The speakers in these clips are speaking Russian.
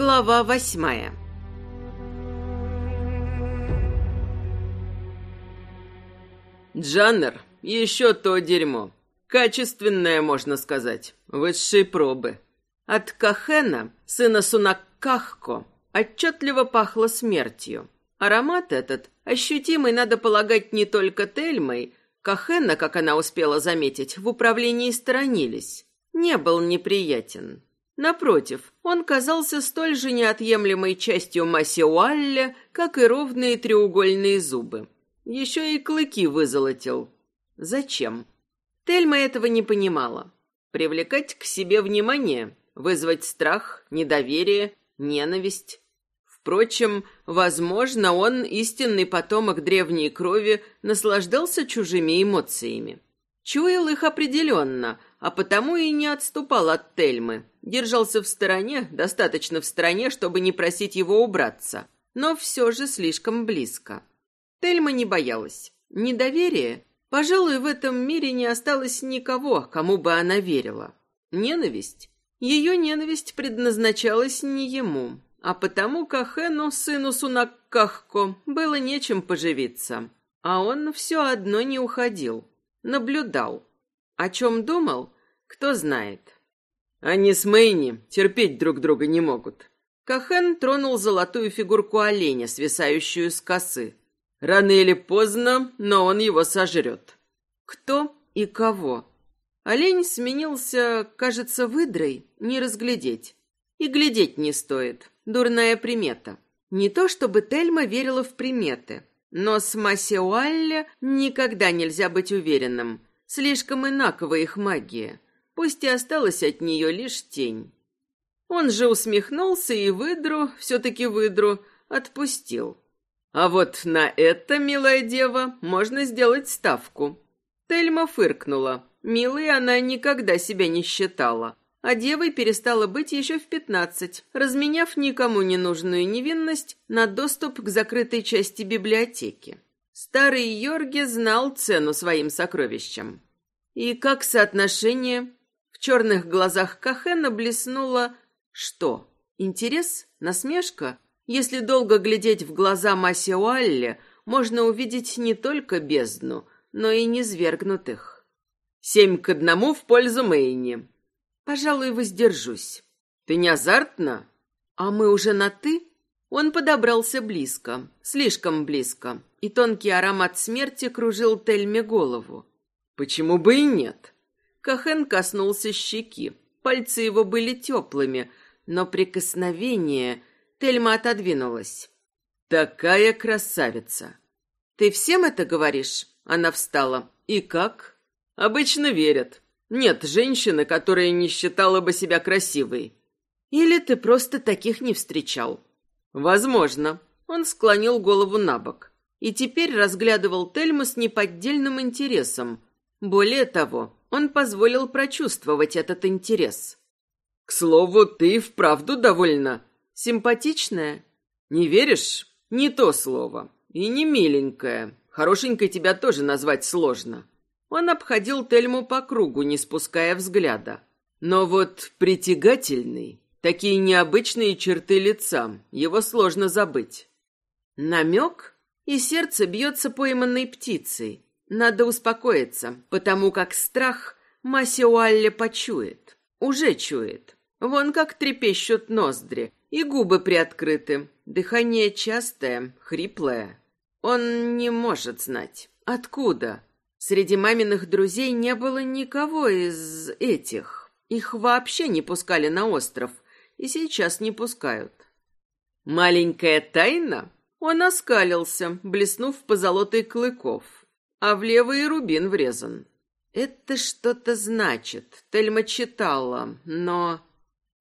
Глава восьмая Джаннер — еще то дерьмо. Качественное, можно сказать. Высшей пробы. От Кахена, сына Сунаккахко, отчетливо пахло смертью. Аромат этот, ощутимый, надо полагать, не только Тельмой, Кахена, как она успела заметить, в управлении сторонились, не был неприятен. Напротив, он казался столь же неотъемлемой частью Масиуалля, как и ровные треугольные зубы. Еще и клыки вызолотил. Зачем? Тельма этого не понимала. Привлекать к себе внимание, вызвать страх, недоверие, ненависть. Впрочем, возможно, он, истинный потомок древней крови, наслаждался чужими эмоциями. Чуял их определенно, а потому и не отступал от Тельмы. Держался в стороне, достаточно в стороне, чтобы не просить его убраться, но все же слишком близко. Тельма не боялась. Недоверие? Пожалуй, в этом мире не осталось никого, кому бы она верила. Ненависть? Ее ненависть предназначалась не ему, а потому Кахену, сыну Сунаккахко, было нечем поживиться. А он все одно не уходил. Наблюдал. О чем думал, кто знает. Они с Мэйни терпеть друг друга не могут. Кахен тронул золотую фигурку оленя, свисающую с косы. Рано или поздно, но он его сожрет. Кто и кого? Олень сменился, кажется, выдрой, не разглядеть. И глядеть не стоит. Дурная примета. Не то чтобы Тельма верила в приметы, но с Масеуалле никогда нельзя быть уверенным. Слишком инакова их магия. Пусть и осталась от нее лишь тень. Он же усмехнулся и выдру, все-таки выдру, отпустил. А вот на это, милая дева, можно сделать ставку. Тельма фыркнула. Милой она никогда себя не считала. А девой перестала быть еще в пятнадцать, разменяв никому не нужную невинность на доступ к закрытой части библиотеки. Старый Йорге знал цену своим сокровищам. И как соотношение? Черных глазах Кахена блеснуло что? Интерес? Насмешка? Если долго глядеть в глаза Масиуалле, можно увидеть не только бездну, но и низвергнутых. Семь к одному в пользу Мэйни. Пожалуй, воздержусь. Ты не азартна? А мы уже на «ты»? Он подобрался близко, слишком близко, и тонкий аромат смерти кружил Тельме голову. Почему бы и нет? Кахен коснулся щеки. Пальцы его были теплыми, но прикосновение Тельма отодвинулась. «Такая красавица!» «Ты всем это говоришь?» Она встала. «И как?» «Обычно верят. Нет женщины, которая не считала бы себя красивой». «Или ты просто таких не встречал?» «Возможно». Он склонил голову на бок и теперь разглядывал Тельму с неподдельным интересом. Более того, он позволил прочувствовать этот интерес. «К слову, ты вправду довольна Симпатичная? Не веришь? Не то слово. И не миленькая. Хорошенькой тебя тоже назвать сложно. Он обходил Тельму по кругу, не спуская взгляда. Но вот притягательный, такие необычные черты лица, его сложно забыть. Намек? И сердце бьется пойманной птицей. Надо успокоиться, потому как страх Масиуалле почует. Уже чует. Вон как трепещут ноздри, и губы приоткрыты, дыхание частое, хриплое. Он не может знать. Откуда? Среди маминых друзей не было никого из этих. Их вообще не пускали на остров, и сейчас не пускают. Маленькая тайна? Он оскалился, блеснув по золотой клыков, а в левый рубин врезан. Это что-то значит. Тельма читала, но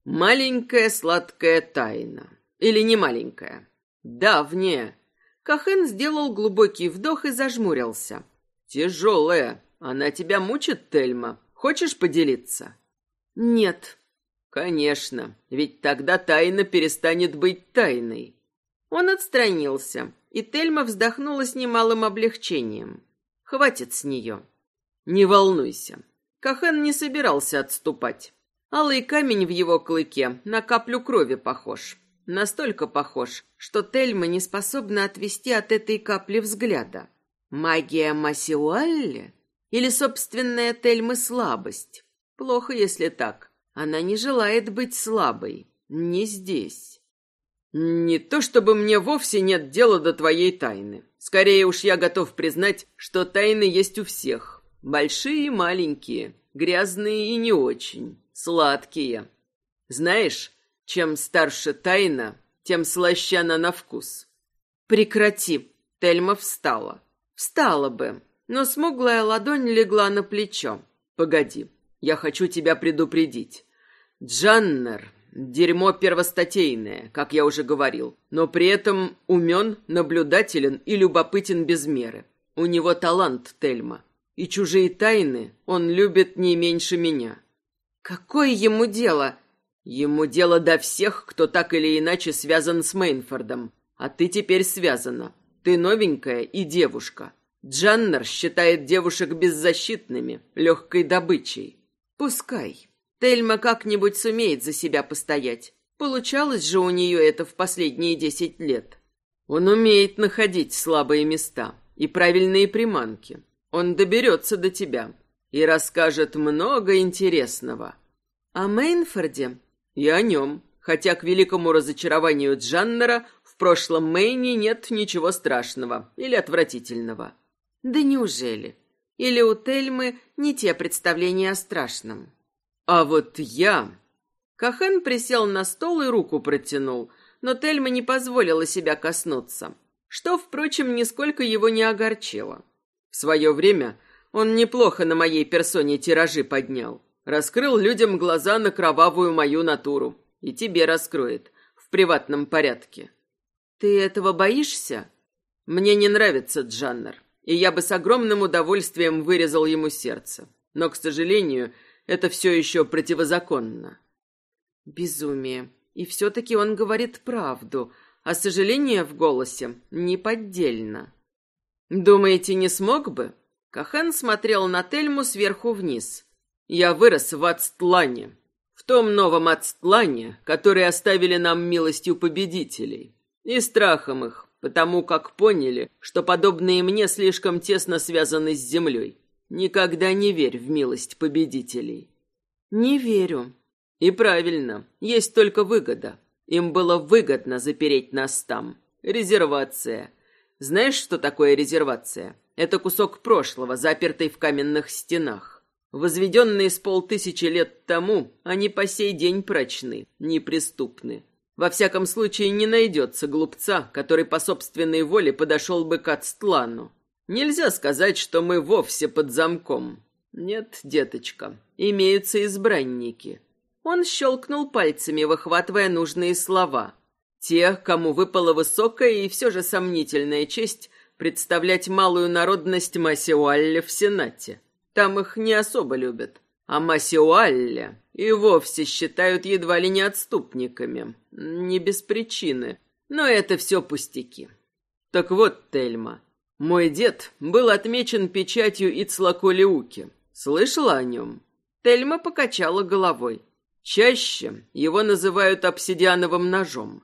Маленькая сладкая тайна. Или не маленькая? Давняя. Кахен сделал глубокий вдох и зажмурился. Тяжелая. Она тебя мучит, Тельма? Хочешь поделиться? Нет. Конечно, ведь тогда тайна перестанет быть тайной. Он отстранился, и Тельма вздохнула с немалым облегчением. Хватит с нее. Не волнуйся. Кахен не собирался отступать. Алый камень в его клыке на каплю крови похож. Настолько похож, что Тельма не способна отвести от этой капли взгляда. Магия Масиуалли? Или собственная Тельмы слабость? Плохо, если так. Она не желает быть слабой. Не здесь. Не то чтобы мне вовсе нет дела до твоей тайны. Скорее уж я готов признать, что тайны есть у всех. Большие и маленькие, грязные и не очень, сладкие. Знаешь, чем старше тайна, тем слаще она на вкус. Прекрати. Тельма встала. Встала бы, но смуглая ладонь легла на плечо. Погоди, я хочу тебя предупредить. Джаннер — дерьмо первостатейное, как я уже говорил, но при этом умен, наблюдателен и любопытен без меры. У него талант, Тельма, и чужие тайны он любит не меньше меня. Какое ему дело? Ему дело до всех, кто так или иначе связан с Мейнфордом. А ты теперь связана. Ты новенькая и девушка. Джаннер считает девушек беззащитными, легкой добычей. Пускай. Тельма как-нибудь сумеет за себя постоять. Получалось же у нее это в последние десять лет. Он умеет находить слабые места и правильные приманки. Он доберется до тебя и расскажет много интересного. О Мейнфорде и о нем, хотя к великому разочарованию Джаннера в прошлом Мэйне нет ничего страшного или отвратительного. Да неужели? Или у Тельмы не те представления о страшном? А вот я... Кахен присел на стол и руку протянул, но Тельма не позволила себя коснуться, что, впрочем, нисколько его не огорчило. В свое время он неплохо на моей персоне тиражи поднял. Раскрыл людям глаза на кровавую мою натуру. И тебе раскроет. В приватном порядке. Ты этого боишься? Мне не нравится Джаннер. И я бы с огромным удовольствием вырезал ему сердце. Но, к сожалению, это все еще противозаконно. Безумие. И все-таки он говорит правду, а сожаление в голосе неподдельно. Думаете, не смог бы? Кахан смотрел на Тельму сверху вниз. Я вырос в Ацтлане, в том новом Ацтлане, который оставили нам милостью победителей, и страхом их, потому как поняли, что подобные мне слишком тесно связаны с землей. Никогда не верь в милость победителей. Не верю. И правильно, есть только выгода. Им было выгодно запереть нас там. Резервация. Знаешь, что такое резервация? Это кусок прошлого, запертый в каменных стенах. Возведенные с полтысячи лет тому, они по сей день прочны, неприступны. Во всяком случае, не найдется глупца, который по собственной воле подошел бы к Ацтлану. Нельзя сказать, что мы вовсе под замком. Нет, деточка, имеются избранники. Он щелкнул пальцами, выхватывая нужные слова. Те, кому выпала высокая и все же сомнительная честь представлять малую народность Масиуалля в Сенате. Там их не особо любят. А Масиуалля и вовсе считают едва ли не отступниками. Не без причины. Но это все пустяки. Так вот, Тельма, мой дед был отмечен печатью Ицлаколиуки. Слышала о нем? Тельма покачала головой. Чаще его называют обсидиановым ножом.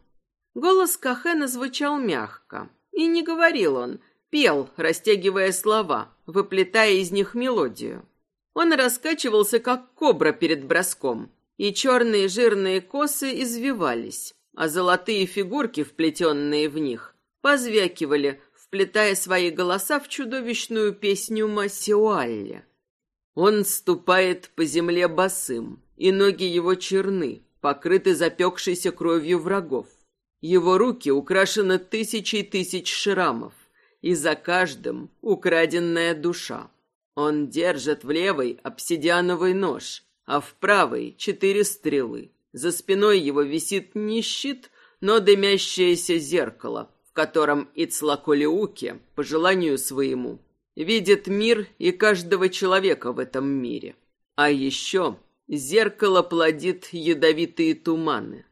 Голос Кахена звучал мягко. И не говорил он, пел, растягивая слова, выплетая из них мелодию. Он раскачивался, как кобра перед броском, и черные жирные косы извивались, а золотые фигурки, вплетенные в них, позвякивали, вплетая свои голоса в чудовищную песню Массиуалля. Он ступает по земле босым, и ноги его черны, покрыты запекшейся кровью врагов. Его руки украшены тысячей тысяч шрамов и за каждым украденная душа. Он держит в левой обсидиановый нож, а в правой четыре стрелы. За спиной его висит не щит, но дымящееся зеркало, котором Ицлаколиуке, по желанию своему, видит мир и каждого человека в этом мире. А еще зеркало плодит ядовитые туманы.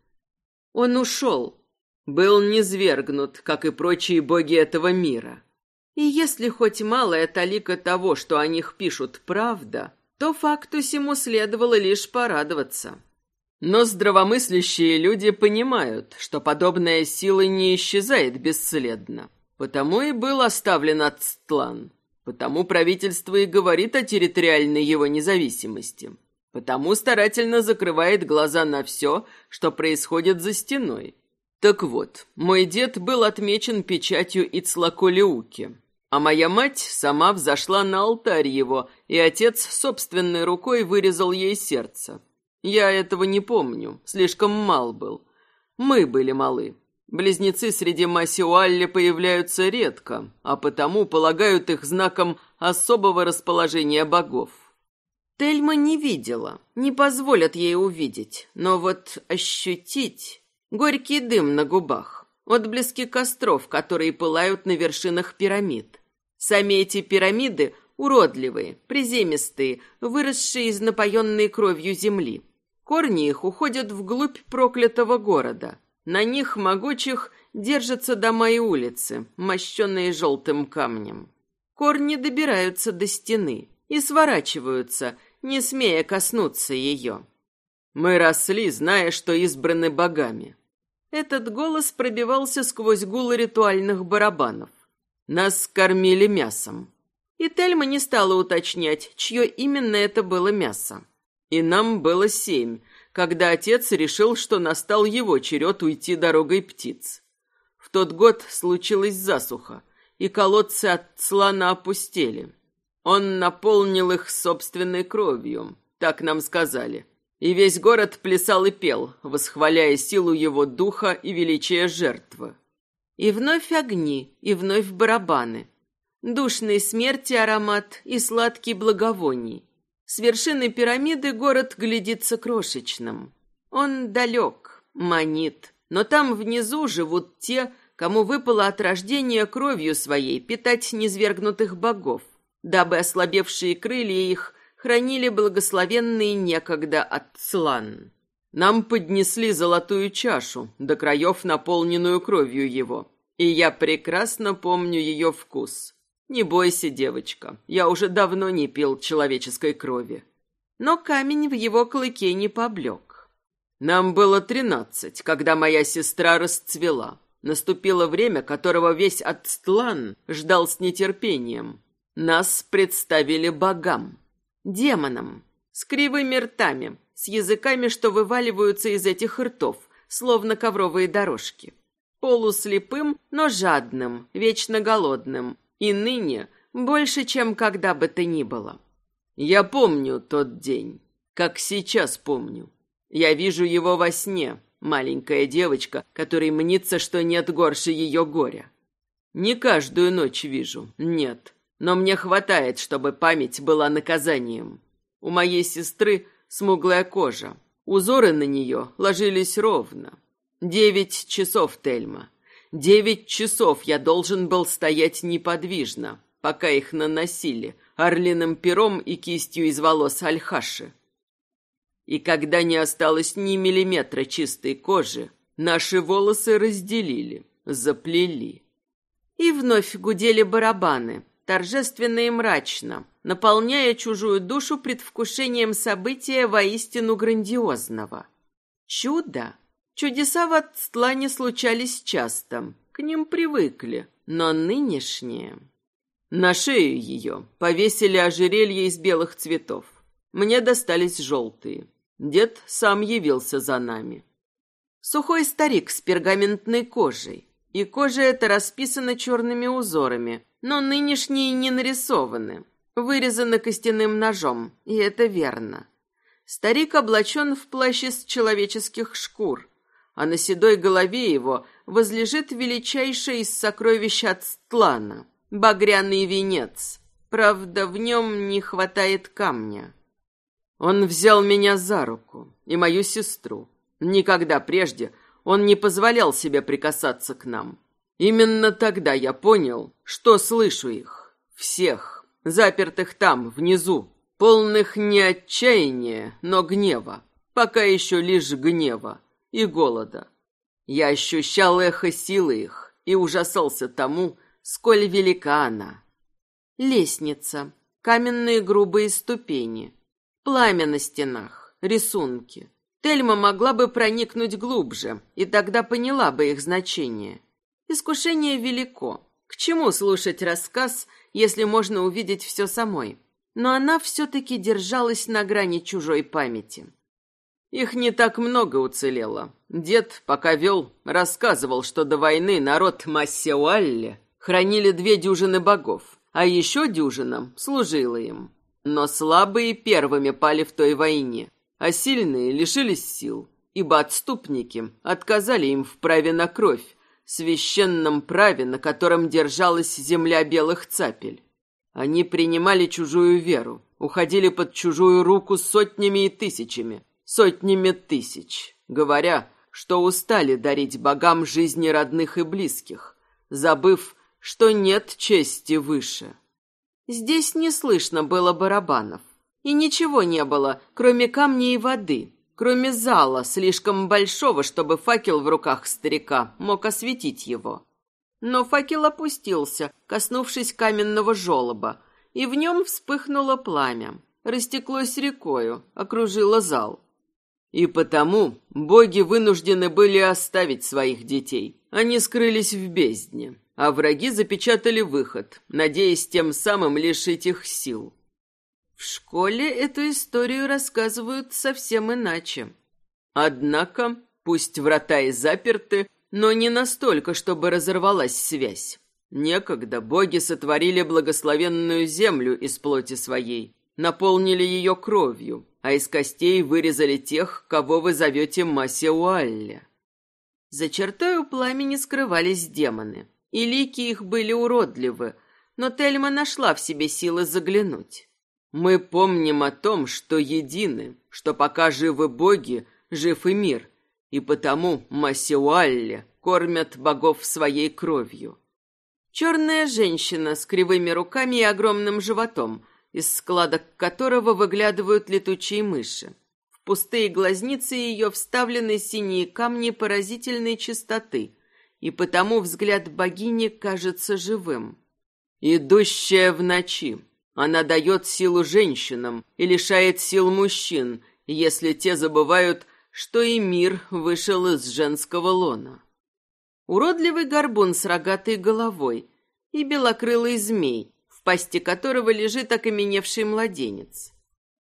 Он ушел, был низвергнут, как и прочие боги этого мира. И если хоть малая талика того, что о них пишут, правда, то факту сему следовало лишь порадоваться. Но здравомыслящие люди понимают, что подобная сила не исчезает бесследно. Потому и был оставлен Ацтлан. Потому правительство и говорит о территориальной его независимости. Потому старательно закрывает глаза на все, что происходит за стеной. Так вот, мой дед был отмечен печатью Ицлаколеуки, а моя мать сама взошла на алтарь его, и отец собственной рукой вырезал ей сердце. Я этого не помню, слишком мал был. Мы были малы. Близнецы среди Масиуалли появляются редко, а потому полагают их знаком особого расположения богов. Тельма не видела, не позволят ей увидеть, но вот ощутить горький дым на губах, отблески костров, которые пылают на вершинах пирамид. Сами эти пирамиды уродливые, приземистые, выросшие из напоенной кровью земли. Корни их уходят вглубь проклятого города. На них, могучих, держатся дома и улицы, мощенные желтым камнем. Корни добираются до стены и сворачиваются, не смея коснуться ее. Мы росли, зная, что избраны богами. Этот голос пробивался сквозь гул ритуальных барабанов. Нас кормили мясом. И Тельма не стала уточнять, чье именно это было мясо. И нам было семь, когда отец решил, что настал его черед уйти дорогой птиц. В тот год случилась засуха, и колодцы от слона опустели. Он наполнил их собственной кровью, так нам сказали. И весь город плясал и пел, восхваляя силу его духа и величие жертвы. И вновь огни, и вновь барабаны. Душный смерти аромат и сладкий благовоний. С вершины пирамиды город глядится крошечным. Он далек, манит, но там внизу живут те, кому выпало от рождения кровью своей питать низвергнутых богов, дабы ослабевшие крылья их хранили благословенные некогда Ацлан. Нам поднесли золотую чашу, до краев наполненную кровью его, и я прекрасно помню ее вкус. Не бойся, девочка, я уже давно не пил человеческой крови. Но камень в его клыке не поблек. Нам было тринадцать, когда моя сестра расцвела. Наступило время, которого весь Ацтлан ждал с нетерпением. Нас представили богам, демонам, с кривыми ртами, с языками, что вываливаются из этих ртов, словно ковровые дорожки. Полуслепым, но жадным, вечно голодным, и ныне больше, чем когда бы то ни было. Я помню тот день, как сейчас помню. Я вижу его во сне, маленькая девочка, которой мнится, что нет горше ее горя. Не каждую ночь вижу, нет, но мне хватает, чтобы память была наказанием. У моей сестры смуглая кожа, узоры на нее ложились ровно. Девять часов, Тельма. Девять часов я должен был стоять неподвижно, пока их наносили орлиным пером и кистью из волос Альхаши. И когда не осталось ни миллиметра чистой кожи, наши волосы разделили, заплели. И вновь гудели барабаны, торжественно и мрачно, наполняя чужую душу предвкушением события воистину грандиозного. Чудо! Чудеса в Ацтлане случались часто, к ним привыкли, но нынешние... На шею ее повесили ожерелье из белых цветов. Мне достались желтые. Дед сам явился за нами. Сухой старик с пергаментной кожей. И кожа эта расписана черными узорами, но нынешние не нарисованы. Вырезаны костяным ножом, и это верно. Старик облачен в плащ из человеческих шкур, а на седой голове его возлежит величайшее из сокровищ Ацтлана — багряный венец. Правда, в нем не хватает камня. Он взял меня за руку и мою сестру. Никогда прежде он не позволял себе прикасаться к нам. Именно тогда я понял, что слышу их, всех, запертых там, внизу, полных не отчаяния, но гнева, пока еще лишь гнева и голода. Я ощущал эхо силы их и ужасался тому, сколь велика она. Лестница, каменные грубые ступени, пламя на стенах, рисунки. Тельма могла бы проникнуть глубже, и тогда поняла бы их значение. Искушение велико. К чему слушать рассказ, если можно увидеть все самой? Но она все-таки держалась на грани чужой памяти. Их не так много уцелело. Дед, пока вел, рассказывал, что до войны народ Массеуалли хранили две дюжины богов, а еще дюжина служила им. Но слабые первыми пали в той войне, а сильные лишились сил, ибо отступники отказали им в праве на кровь, священном праве, на котором держалась земля белых цапель. Они принимали чужую веру, уходили под чужую руку сотнями и тысячами, сотнями тысяч, говоря, что устали дарить богам жизни родных и близких, забыв, что нет чести выше. Здесь не слышно было барабанов. И ничего не было, кроме камней и воды, кроме зала, слишком большого, чтобы факел в руках старика мог осветить его. Но факел опустился, коснувшись каменного желоба, и в нем вспыхнуло пламя. Растеклось рекою, окружило зал. И потому боги вынуждены были оставить своих детей. Они скрылись в бездне, а враги запечатали выход, надеясь тем самым лишить их сил. В школе эту историю рассказывают совсем иначе. Однако, пусть врата и заперты, но не настолько, чтобы разорвалась связь. Некогда боги сотворили благословенную землю из плоти своей, наполнили ее кровью, а из костей вырезали тех, кого вы зовете Масеуалле. За чертой пламени скрывались демоны, и лики их были уродливы, но Тельма нашла в себе силы заглянуть. Мы помним о том, что едины, что пока живы боги, жив и мир, и потому Масеуалле кормят богов своей кровью. Черная женщина с кривыми руками и огромным животом, из складок которого выглядывают летучие мыши. В пустые глазницы ее вставлены синие камни поразительной чистоты, и потому взгляд богини кажется живым. «Идущая в ночи», она дает силу женщинам и лишает сил мужчин, если те забывают, что и мир вышел из женского лона. Уродливый горбун с рогатой головой и белокрылый змей, пасти которого лежит окаменевший младенец.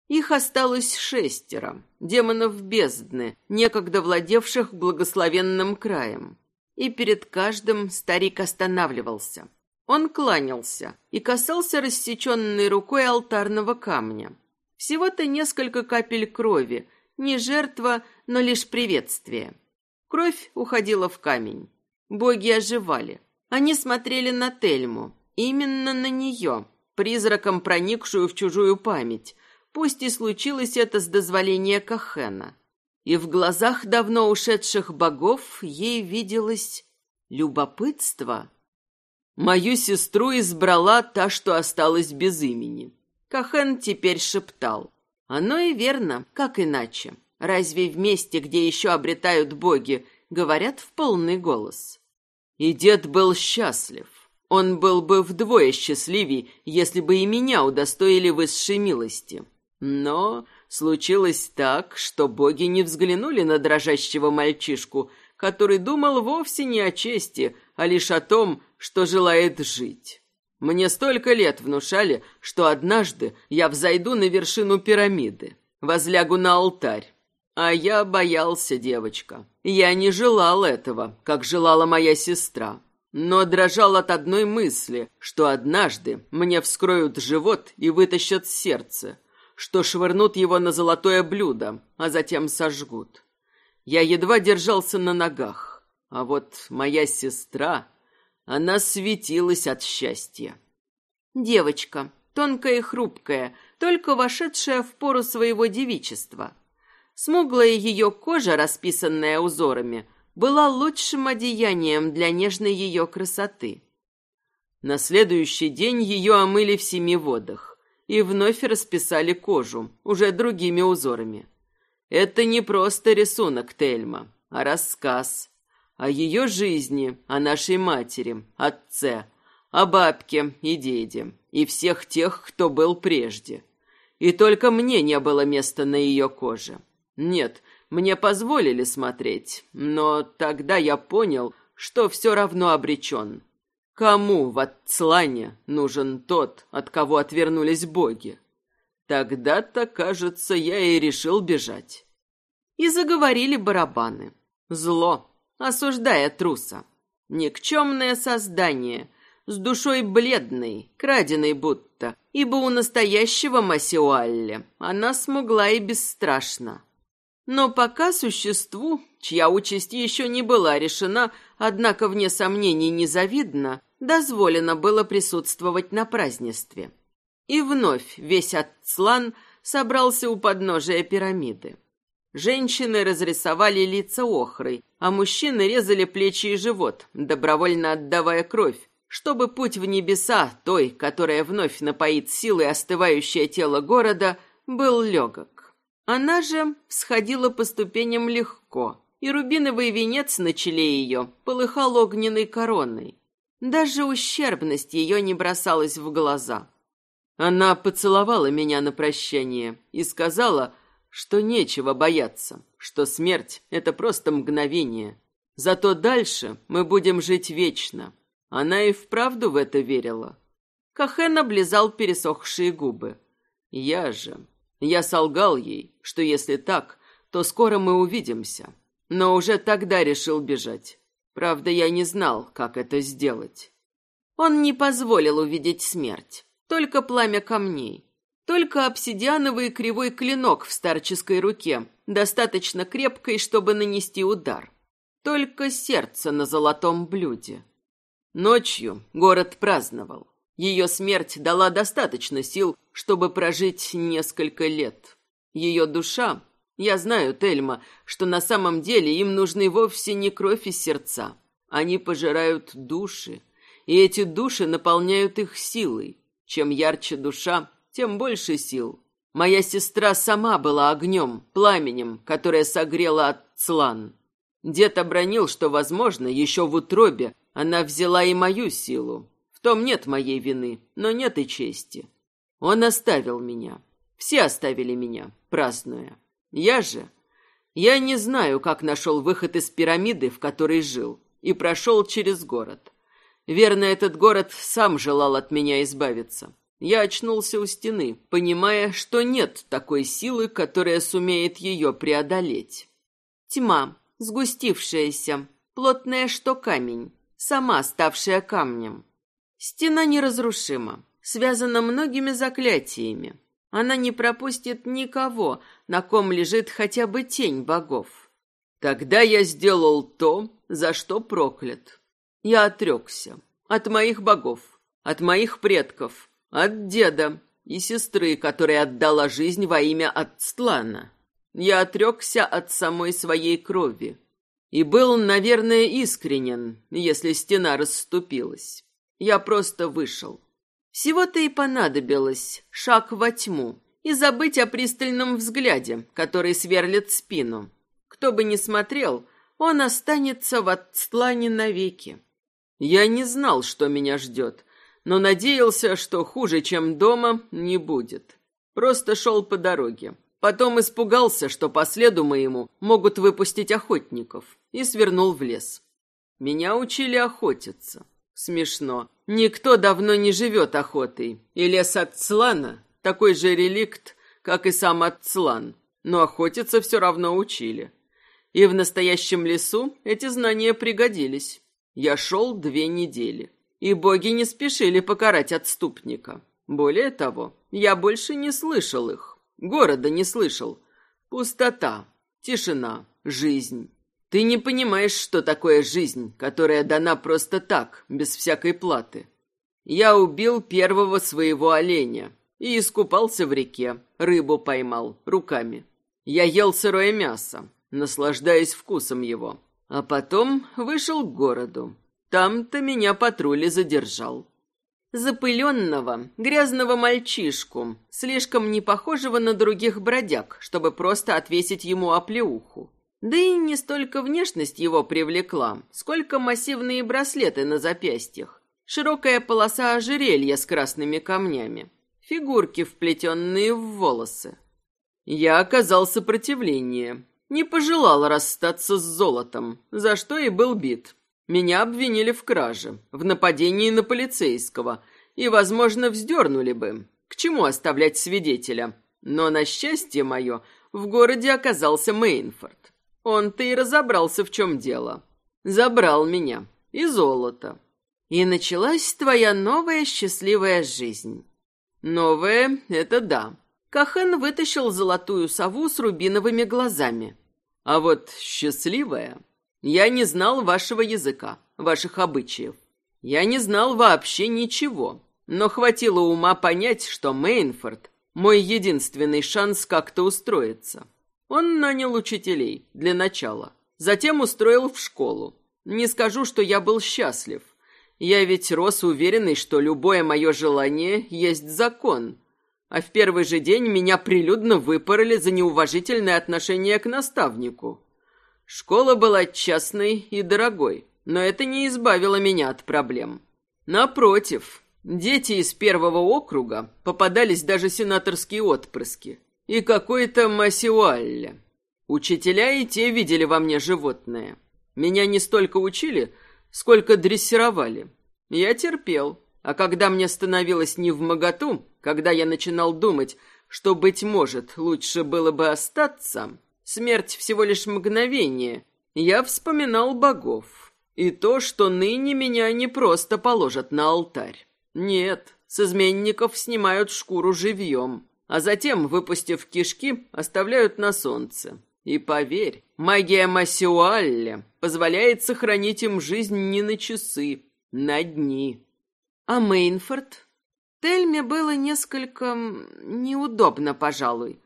Их осталось шестеро, демонов бездны, некогда владевших благословенным краем. И перед каждым старик останавливался – он кланялся и касался рассеченной рукой алтарного камня. Всего-то несколько капель крови, не жертва, но лишь приветствие. Кровь уходила в камень. Боги оживали. Они смотрели на Тельму, именно на нее, призраком проникшую в чужую память, пусть и случилось это с дозволения Кахена. И в глазах давно ушедших богов ей виделось любопытство — Мою сестру избрала та, что осталась без имени. Кахен теперь шептал. Оно и верно, как иначе. Разве в месте, где еще обретают боги, говорят в полный голос? И дед был счастлив. Он был бы вдвое счастливей, если бы и меня удостоили высшей милости. Но случилось так, что боги не взглянули на дрожащего мальчишку, который думал вовсе не о чести, а лишь о том, что желает жить. Мне столько лет внушали, что однажды я взойду на вершину пирамиды, возлягу на алтарь. А я боялся, девочка. Я не желал этого, как желала моя сестра. Но дрожал от одной мысли, что однажды мне вскроют живот и вытащат сердце, что швырнут его на золотое блюдо, а затем сожгут. Я едва держался на ногах, а вот моя сестра она светилась от счастья. Девочка, тонкая и хрупкая, только вошедшая в пору своего девичества. Смуглая ее кожа, расписанная узорами, была лучшим одеянием для нежной ее красоты. На следующий день ее омыли в семи водах и вновь расписали кожу, уже другими узорами. Это не просто рисунок Тельма, а рассказ, о ее жизни, о нашей матери, отце, о бабке и деде, и всех тех, кто был прежде. И только мне не было места на ее коже. Нет, Мне позволили смотреть, но тогда я понял, что все равно обречен. Кому в Ацлане нужен тот, от кого отвернулись боги? Тогда-то, кажется, я и решил бежать. И заговорили барабаны. Зло, осуждая труса. Никчемное создание, с душой бледной, краденой будто, ибо у настоящего Масиуалли она смогла и бесстрашно. Но пока существу, чья участь еще не была решена, однако вне сомнений незавидна, дозволено было присутствовать на празднестве. И вновь весь Ацлан собрался у подножия пирамиды. Женщины разрисовали лица охрой, а мужчины резали плечи и живот, добровольно отдавая кровь, чтобы путь в небеса, той, которая вновь напоит силой остывающее тело города, был легок. Она же сходила по ступеням легко, и рубиновый венец на челе ее полыхал огненной короной. Даже ущербность ее не бросалась в глаза. Она поцеловала меня на прощание и сказала, что нечего бояться, что смерть — это просто мгновение. Зато дальше мы будем жить вечно. Она и вправду в это верила. Кахен облизал пересохшие губы. Я же... Я солгал ей, что если так, то скоро мы увидимся. Но уже тогда решил бежать. Правда, я не знал, как это сделать. Он не позволил увидеть смерть только пламя камней, только обсидиановый кривой клинок в старческой руке, достаточно крепкой, чтобы нанести удар. Только сердце на золотом блюде. Ночью город праздновал. Ее смерть дала достаточно сил, чтобы прожить несколько лет. Ее душа... Я знаю, Тельма, что на самом деле им нужны вовсе не кровь и сердца. Они пожирают души, и эти души наполняют их силой. Чем ярче душа, тем больше сил. Моя сестра сама была огнем, пламенем, которое согрело Ацлан. Дед обронил, что, возможно, еще в утробе она взяла и мою силу. Том нет моей вины, но нет и чести. Он оставил меня. Все оставили меня, празднуя. Я же... Я не знаю, как нашел выход из пирамиды, в которой жил, и прошел через город. Верно, этот город сам желал от меня избавиться. Я очнулся у стены, понимая, что нет такой силы, которая сумеет ее преодолеть. Тьма, сгустившаяся, плотная, что камень, сама ставшая камнем. Стена неразрушима, связана многими заклятиями. Она не пропустит никого, на ком лежит хотя бы тень богов. Тогда я сделал то, за что проклят. Я отрекся от моих богов, от моих предков, от деда и сестры, которая отдала жизнь во имя Ацтлана. Я отрекся от самой своей крови. И был, наверное, искренен, если стена расступилась. Я просто вышел. Всего-то и понадобилось шаг во тьму и забыть о пристальном взгляде, который сверлит спину. Кто бы ни смотрел, он останется в Ацтлане навеки. Я не знал, что меня ждет, но надеялся, что хуже, чем дома, не будет. Просто шел по дороге. Потом испугался, что по следу моему могут выпустить охотников, и свернул в лес. Меня учили охотиться. Смешно. Никто давно не живет охотой, и лес Ацлана — такой же реликт, как и сам Ацлан, но охотиться все равно учили. И в настоящем лесу эти знания пригодились. Я шел две недели, и боги не спешили покарать отступника. Более того, я больше не слышал их, города не слышал. Пустота, тишина, жизнь. Ты не понимаешь, что такое жизнь, которая дана просто так, без всякой платы. Я убил первого своего оленя и искупался в реке, рыбу поймал руками. Я ел сырое мясо, наслаждаясь вкусом его. А потом вышел к городу. Там-то меня патруль задержал. Запыленного, грязного мальчишку, слишком не похожего на других бродяг, чтобы просто отвесить ему оплеуху. Да и не столько внешность его привлекла, сколько массивные браслеты на запястьях, широкая полоса ожерелья с красными камнями, фигурки, вплетенные в волосы. Я оказал сопротивление, Не пожелал расстаться с золотом, за что и был бит. Меня обвинили в краже, в нападении на полицейского, и, возможно, вздернули бы. К чему оставлять свидетеля? Но, на счастье мое, в городе оказался Мейнфорд. Он-то и разобрался, в чем дело. Забрал меня. И золото. И началась твоя новая счастливая жизнь. Новая — это да. Кахен вытащил золотую сову с рубиновыми глазами. А вот счастливая... Я не знал вашего языка, ваших обычаев. Я не знал вообще ничего, но хватило ума понять, что Мейнфорд — мой единственный шанс как-то устроиться. Он нанял учителей для начала, затем устроил в школу. Не скажу, что я был счастлив. Я ведь рос уверенный, что любое мое желание есть закон. А в первый же день меня прилюдно выпороли за неуважительное отношение к наставнику. Школа была частной и дорогой, но это не избавило меня от проблем. Напротив, дети из первого округа попадались даже сенаторские отпрыски. И какой-то Масиуалле. Учителя и те видели во мне животное. Меня не столько учили, сколько дрессировали. Я терпел, а когда мне становилось не в моготу, когда я начинал думать, что, быть может, лучше было бы остаться, смерть всего лишь мгновение, я вспоминал богов. И то, что ныне меня не просто положат на алтарь. Нет, с изменников снимают шкуру живьем, а затем, выпустив кишки, оставляют на солнце. И поверь, магия Масюалля позволяет сохранить им жизнь не на часы, на дни. А Мейнфорд? Тельме было несколько неудобно, пожалуй.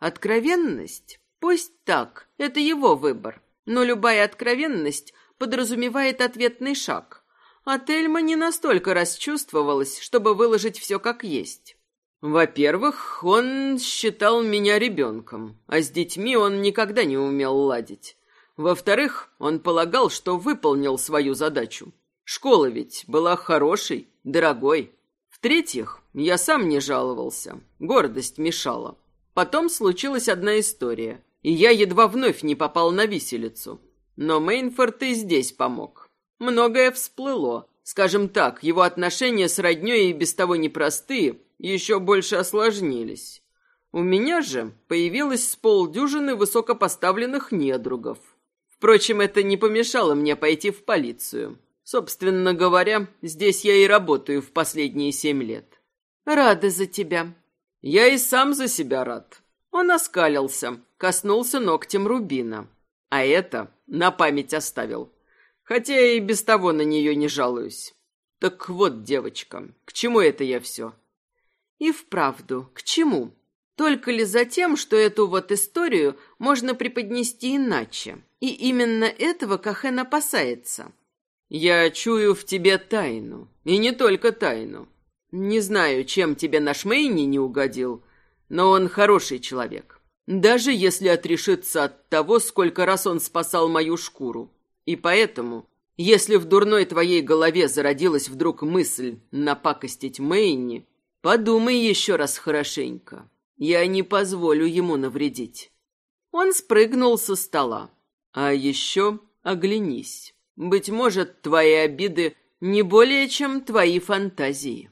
Откровенность? Пусть так, это его выбор. Но любая откровенность подразумевает ответный шаг. А Тельма не настолько расчувствовалась, чтобы выложить все как есть. Во-первых, он считал меня ребенком, а с детьми он никогда не умел ладить. Во-вторых, он полагал, что выполнил свою задачу. Школа ведь была хорошей, дорогой. В-третьих, я сам не жаловался, гордость мешала. Потом случилась одна история, и я едва вновь не попал на виселицу. Но Мейнфорд и здесь помог. Многое всплыло. Скажем так, его отношения с роднёй и без того непростые, еще больше осложнились. У меня же появилось с полдюжины высокопоставленных недругов. Впрочем, это не помешало мне пойти в полицию. Собственно говоря, здесь я и работаю в последние семь лет. Рада за тебя. Я и сам за себя рад. Он оскалился, коснулся ногтем рубина. А это на память оставил. Хотя и без того на нее не жалуюсь. Так вот, девочка, к чему это я все? И вправду, к чему? Только ли за тем, что эту вот историю можно преподнести иначе? И именно этого Кахен опасается. Я чую в тебе тайну. И не только тайну. Не знаю, чем тебе наш Мейни не угодил, но он хороший человек. Даже если отрешиться от того, сколько раз он спасал мою шкуру. И поэтому, если в дурной твоей голове зародилась вдруг мысль напакостить Мейни, Подумай еще раз хорошенько. Я не позволю ему навредить. Он спрыгнул со стола. А еще оглянись. Быть может, твои обиды не более, чем твои фантазии.